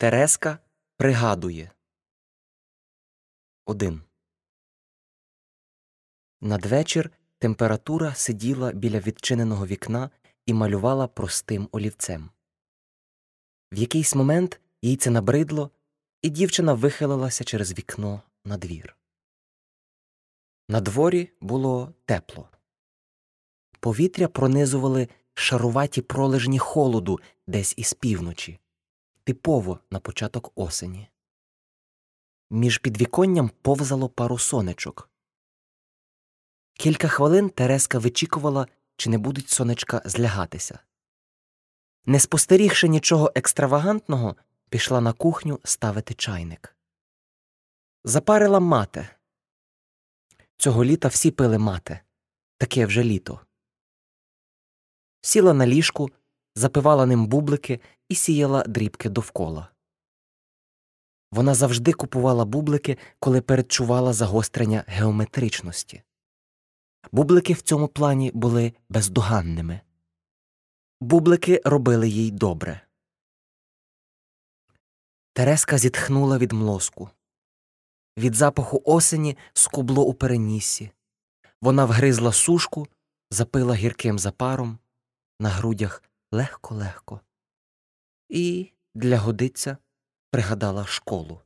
Тереска пригадує. 1. Надвечір температура сиділа біля відчиненого вікна і малювала простим олівцем. В якийсь момент їй це набридло, і дівчина вихилилася через вікно на двір. На дворі було тепло. Повітря пронизували шаруваті пролежні холоду десь із півночі, типово на початок осені. Між підвіконням повзало пару сонечок. Кілька хвилин Тереска вичікувала, чи не будуть сонечка злягатися. Не спостерігши нічого екстравагантного, пішла на кухню ставити чайник. Запарила мате. Цього літа всі пили мате. Таке вже літо. Сіла на ліжку, запивала ним бублики і сіяла дрібки довкола. Вона завжди купувала бублики, коли передчувала загострення геометричності. Бублики в цьому плані були бездоганними. Бублики робили їй добре. Тереска зітхнула від млоску. Від запаху осені скубло у переніссі. Вона вгризла сушку, запила гірким запаром, на грудях легко-легко. І для годиця пригадала школу.